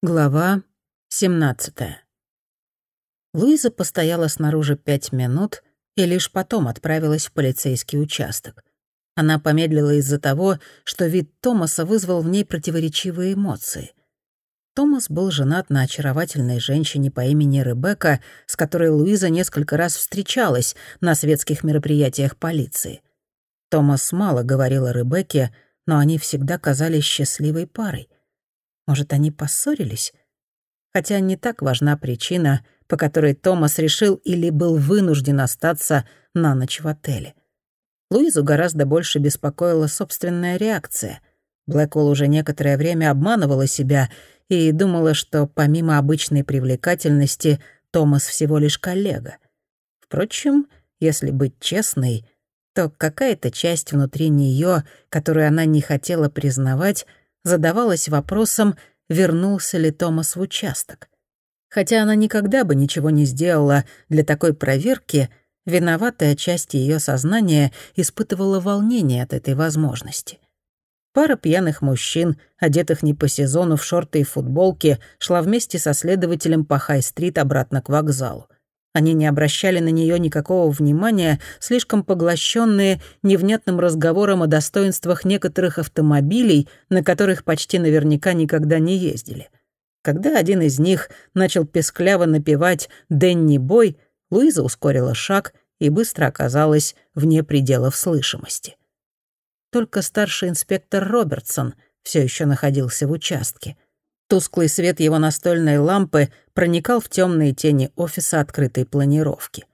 Глава 17 Луиза постояла снаружи пять минут и лишь потом отправилась в полицейский участок. Она помедлила из-за того, что вид Томаса вызвал в ней противоречивые эмоции. Томас был женат на очаровательной женщине по имени Ребекка, с которой Луиза несколько раз встречалась на светских мероприятиях полиции. Томас мало говорил о Ребекке, но они всегда казались счастливой парой — может, они поссорились? Хотя не так важна причина, по которой Томас решил или был вынужден остаться на ночь в отеле. Луизу гораздо больше беспокоила собственная реакция. Блэквелл уже некоторое время обманывала себя и думала, что помимо обычной привлекательности Томас всего лишь коллега. Впрочем, если быть честной, то какая-то часть внутри нее, которую она не хотела признавать, задавалась вопросом, вернулся ли Томас в участок. Хотя она никогда бы ничего не сделала для такой проверки, виноватая часть ее сознания испытывала волнение от этой возможности. Пара пьяных мужчин, одетых не по сезону в шорты и футболки, шла вместе со следователем по Хай-стрит обратно к вокзалу. Они не обращали на нее никакого внимания, слишком поглощенные невнятным разговором о достоинствах некоторых автомобилей, на которых почти наверняка никогда не ездили. Когда один из них начал пескляво напевать «Дэнни Бой», Луиза ускорила шаг и быстро оказалась вне пределов слышимости. Только старший инспектор Робертсон все еще находился в участке — Тусклый свет его настольной лампы проникал в темные тени офиса открытой планировки.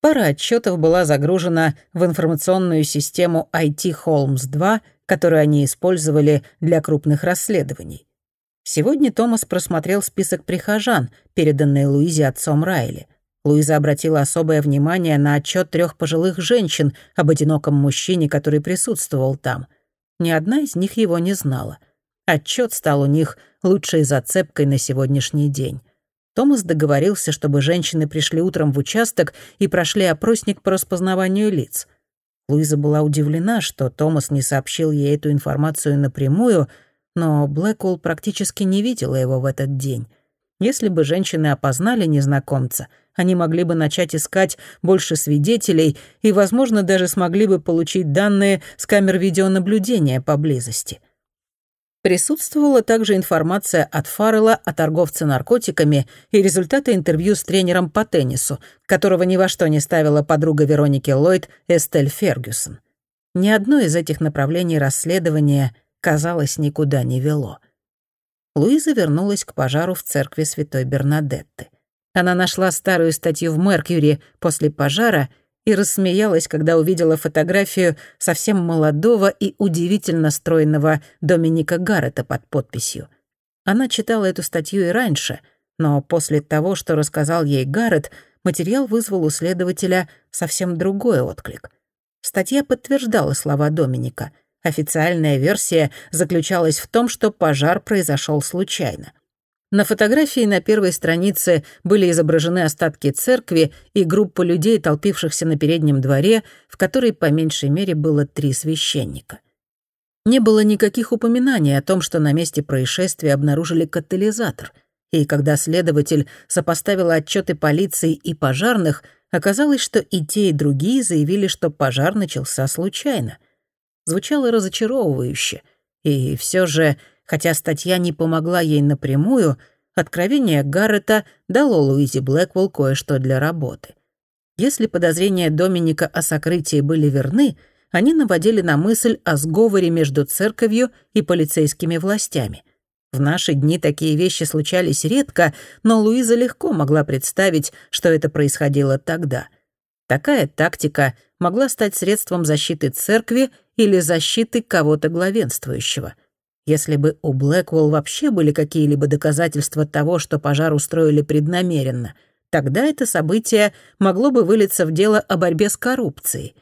Пара отчетов была загружена в информационную систему IT Holmes 2, которую они использовали для крупных расследований. Сегодня Томас просмотрел список прихожан, переданный Луизе отцом Райли. Луиза обратила особое внимание на отчет трех пожилых женщин об одиноком мужчине, который присутствовал там. Ни одна из них его не знала — Отчет стал у них лучшей зацепкой на сегодняшний день. Томас договорился, чтобы женщины пришли утром в участок и прошли опросник по распознаванию лиц. Луиза была удивлена, что Томас не сообщил ей эту информацию напрямую, но Блэквелл практически не видела его в этот день. Если бы женщины опознали незнакомца, они могли бы начать искать больше свидетелей и, возможно, даже смогли бы получить данные с камер видеонаблюдения поблизости. Присутствовала также информация от Фаррелла о торговце наркотиками и результаты интервью с тренером по теннису, которого ни во что не ставила подруга Вероники Ллойд Эстель Фергюсон. Ни одно из этих направлений расследования, казалось, никуда не вело. Луиза вернулась к пожару в церкви Святой Бернадетты. Она нашла старую статью в «Меркьюри» после пожара и рассмеялась, когда увидела фотографию совсем молодого и удивительно стройного Доминика Гаррета под подписью. Она читала эту статью и раньше, но после того, что рассказал ей Гаррет, материал вызвал у следователя совсем другой отклик. Статья подтверждала слова Доминика. Официальная версия заключалась в том, что пожар произошел случайно. На фотографии на первой странице были изображены остатки церкви и группа людей, толпившихся на переднем дворе, в которой по меньшей мере было три священника. Не было никаких упоминаний о том, что на месте происшествия обнаружили катализатор, и когда следователь сопоставил отчеты полиции и пожарных, оказалось, что и те, и другие заявили, что пожар начался случайно. Звучало разочаровывающе, и все же Хотя статья не помогла ей напрямую, откровение Гаррета дало Луизе Блэквелл кое-что для работы. Если подозрения Доминика о сокрытии были верны, они наводили на мысль о сговоре между церковью и полицейскими властями. В наши дни такие вещи случались редко, но Луиза легко могла представить, что это происходило тогда. Такая тактика могла стать средством защиты церкви или защиты кого-то главенствующего — если бы у Блэквелл вообще были какие-либо доказательства того, что пожар устроили преднамеренно, тогда это событие могло бы вылиться в дело о борьбе с коррупцией.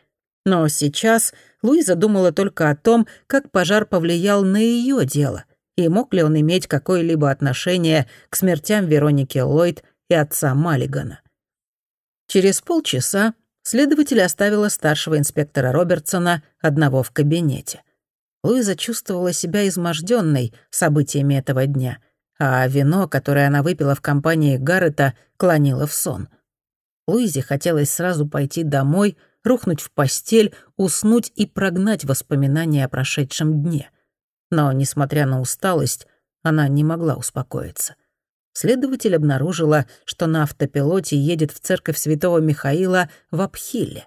Но сейчас Луиза думала только о том, как пожар повлиял на ее дело, и мог ли он иметь какое-либо отношение к смертям Вероники Ллойд и отца Маллигана. Через полчаса следователь оставила старшего инспектора Робертсона одного в кабинете. Луиза чувствовала себя изможденной событиями этого дня. а вино, которое она выпила в компании Гаррета, клонило в сон. Луизе хотелось сразу пойти домой, рухнуть в постель, уснуть и прогнать воспоминания о прошедшем дне. Но, несмотря на усталость, она не могла успокоиться. Следователь обнаружила, что на автопилоте едет в церковь святого Михаила в Абхилле.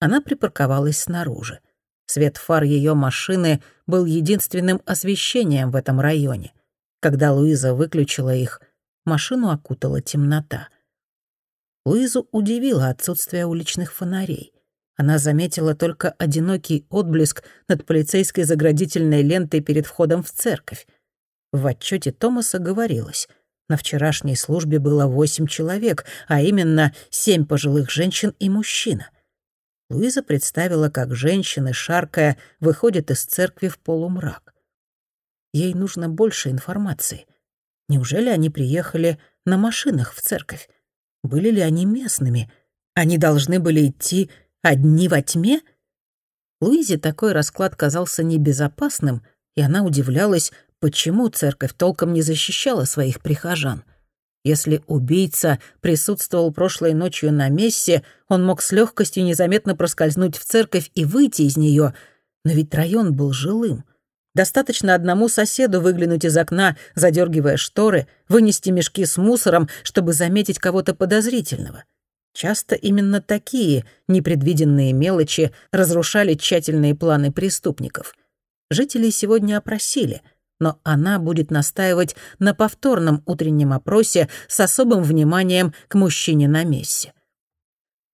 Она припарковалась снаружи. Свет фар ее машины был единственным освещением в этом районе. Когда Луиза выключила их, машину окутала темнота. Луизу удивило отсутствие уличных фонарей. Она заметила только одинокий отблеск над полицейской заградительной лентой перед входом в церковь. В отчете Томаса говорилось, на вчерашней службе было восемь человек, а именно семь пожилых женщин и мужчина. Луиза представила, как женщины, шаркая, выходят из церкви в полумрак. Ей нужно больше информации. Неужели они приехали на машинах в церковь? Были ли они местными? Они должны были идти одни во тьме? Луизе такой расклад казался небезопасным, и она удивлялась, почему церковь толком не защищала своих прихожан — если убийца присутствовал прошлой ночью на мессе, он мог с легкостью незаметно проскользнуть в церковь и выйти из нее. Но ведь район был жилым. Достаточно одному соседу выглянуть из окна, задергивая шторы, вынести мешки с мусором, чтобы заметить кого-то подозрительного. Часто именно такие непредвиденные мелочи разрушали тщательные планы преступников. Жителей сегодня опросили — но она будет настаивать на повторном утреннем опросе с особым вниманием к мужчине на мессе.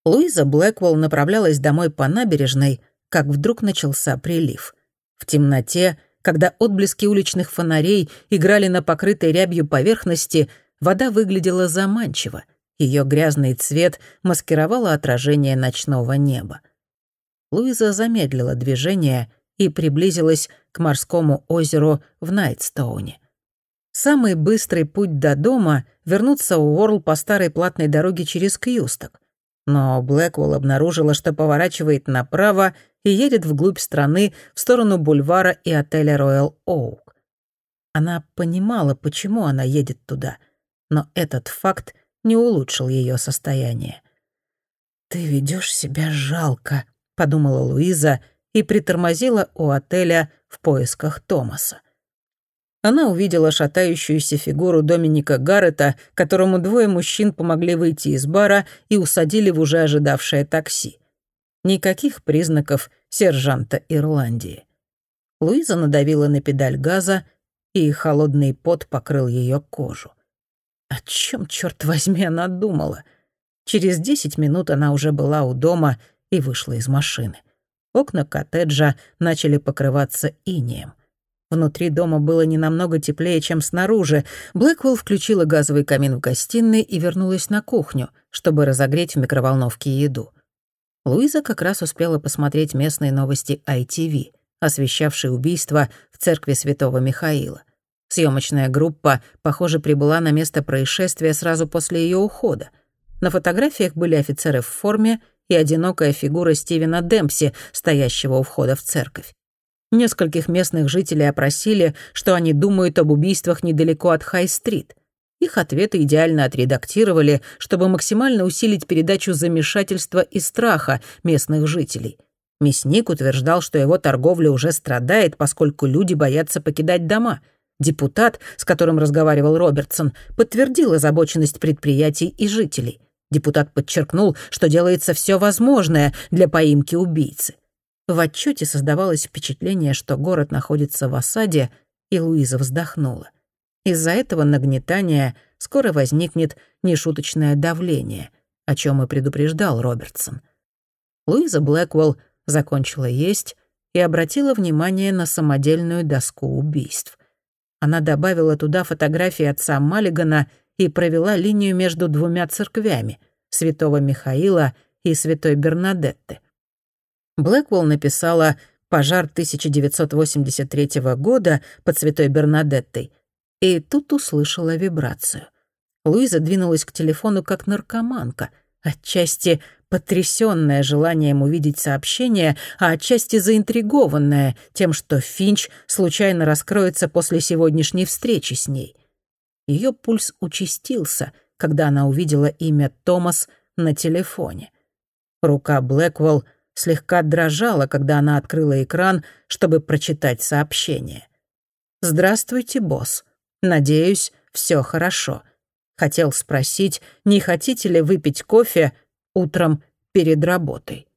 Луиза Блэквелл направлялась домой по набережной, как вдруг начался прилив. В темноте, когда отблески уличных фонарей играли на покрытой рябью поверхности, вода выглядела заманчиво. Ее грязный цвет маскировало отражение ночного неба. Луиза замедлила движение и приблизилась к морскому озеру в Найтстоуне. Самый быстрый путь до дома — вернуться в Уорл по старой платной дороге через Кьюсток. Но Блэквелл обнаружила, что поворачивает направо и едет вглубь страны в сторону бульвара и отеля Royal Оук. Она понимала, почему она едет туда, но этот факт не улучшил ее состояние. «Ты ведешь себя жалко», — подумала Луиза и притормозила у отеля в поисках Томаса. Она увидела шатающуюся фигуру Доминика Гаррета, которому двое мужчин помогли выйти из бара и усадили в уже ожидавшее такси. Никаких признаков сержанта Ирландии. Луиза надавила на педаль газа, и холодный пот покрыл ее кожу. О чем, черт возьми, она думала? Через десять минут она уже была у дома и вышла из машины. Окна коттеджа начали покрываться инеем. Внутри дома было не намного теплее, чем снаружи. Блэквелл включила газовый камин в гостиной и вернулась на кухню, чтобы разогреть в микроволновке еду. Луиза как раз успела посмотреть местные новости ITV, освещавшие убийство в церкви Святого Михаила. Съемочная группа, похоже, прибыла на место происшествия сразу после ее ухода. На фотографиях были офицеры в форме и одинокая фигура Стивена Демпси, стоящего у входа в церковь. Нескольких местных жителей опросили, что они думают об убийствах недалеко от Хай-стрит. Их ответы идеально отредактировали, чтобы максимально усилить передачу замешательства и страха местных жителей. Мясник утверждал, что его торговля уже страдает, поскольку люди боятся покидать дома. Депутат, с которым разговаривал Робертсон, подтвердил озабоченность предприятий и жителей. Депутат подчеркнул, что делается все возможное для поимки убийцы. В отчете создавалось впечатление, что город находится в осаде, и Луиза вздохнула. Из-за этого нагнетания скоро возникнет нешуточное давление, о чем и предупреждал Робертсон. Луиза Блэквелл закончила есть и обратила внимание на самодельную доску убийств. Она добавила туда фотографии отца Маллигана и провела линию между двумя церквями — святого Михаила и святой Бернадетты. Блэквелл написала «Пожар 1983 года под святой Бернадеттой» и тут услышала вибрацию. Луиза двинулась к телефону как наркоманка, отчасти потрясённая желанием увидеть сообщение, а отчасти заинтригованная тем, что Финч случайно раскроется после сегодняшней встречи с ней. Ее пульс участился, когда она увидела имя Томас на телефоне. Рука Блэквелл слегка дрожала, когда она открыла экран, чтобы прочитать сообщение. «Здравствуйте, босс. Надеюсь, все хорошо. Хотел спросить, не хотите ли выпить кофе утром перед работой?»